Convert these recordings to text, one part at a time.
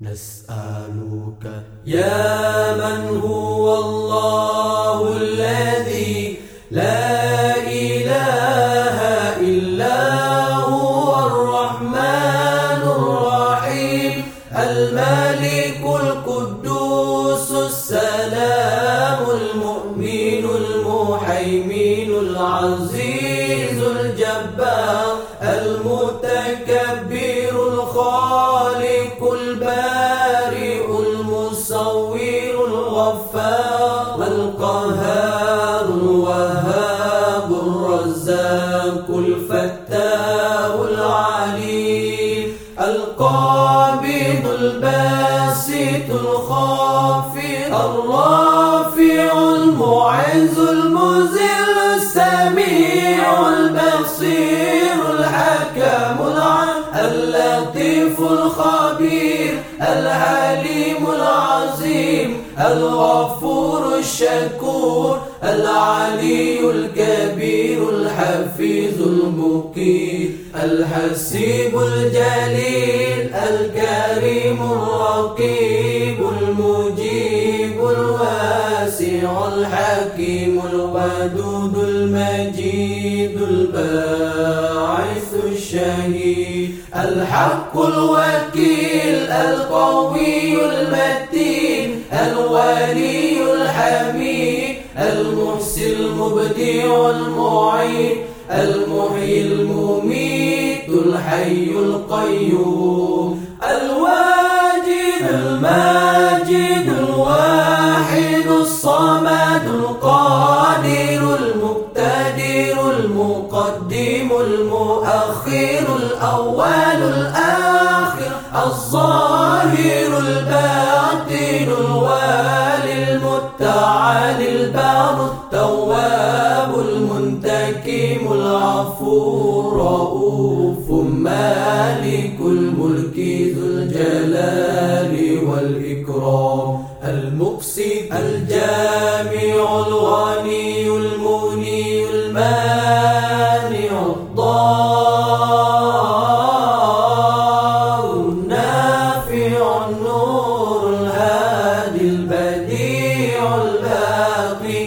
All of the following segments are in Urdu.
نسألك يا من هو الله الذي لا إله إلا هو الرحمن الرحيم، الملك القدوس، السلام المؤمن المحيمين العزيز الجبار، المتكبر الغفار القهار الوهاب الرزاق الفتاح العليم القابض الباسط الخافض الرحيم الخبير الحليم العظيم الغفور الشكور العلي الكبير الحفيظ المقيم الحسيب الجليل الكريم الرقيب المجيب. الواسع الحكيم الودود المجيد الباعث الشهيد الحق الوكيل القوي المتين الولي الحميد المحسن المبدع المعين المحيي المميت الحي القيوم الواجد الماجد المقدم المؤخر الأول الآخر، الظاهر الباطن، الوالي المتعالي البار التواب، المنتكم العفو الرؤوف مالك الملك ذو الجلال والإكرام، المقسط الجامع الغني البديع الباقي،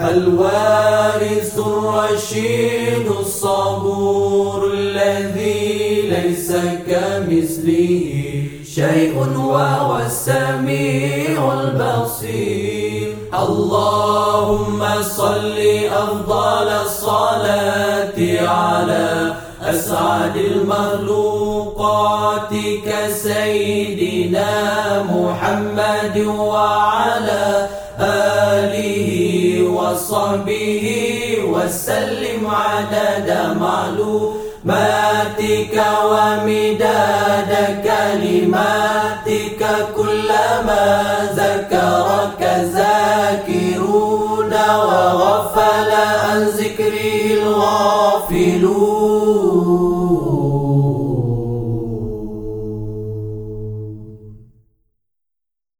الوارث الرشيد الصبور الذي ليس كمثله شيء، وهو السميع البصير. اللهم صل أفضل الصلاة على أسعد المخلوقات كسيدنا محمد وعلى آله وصحبه وسلم عدد معلوماتك ومداد كلماتك كلما ذكرك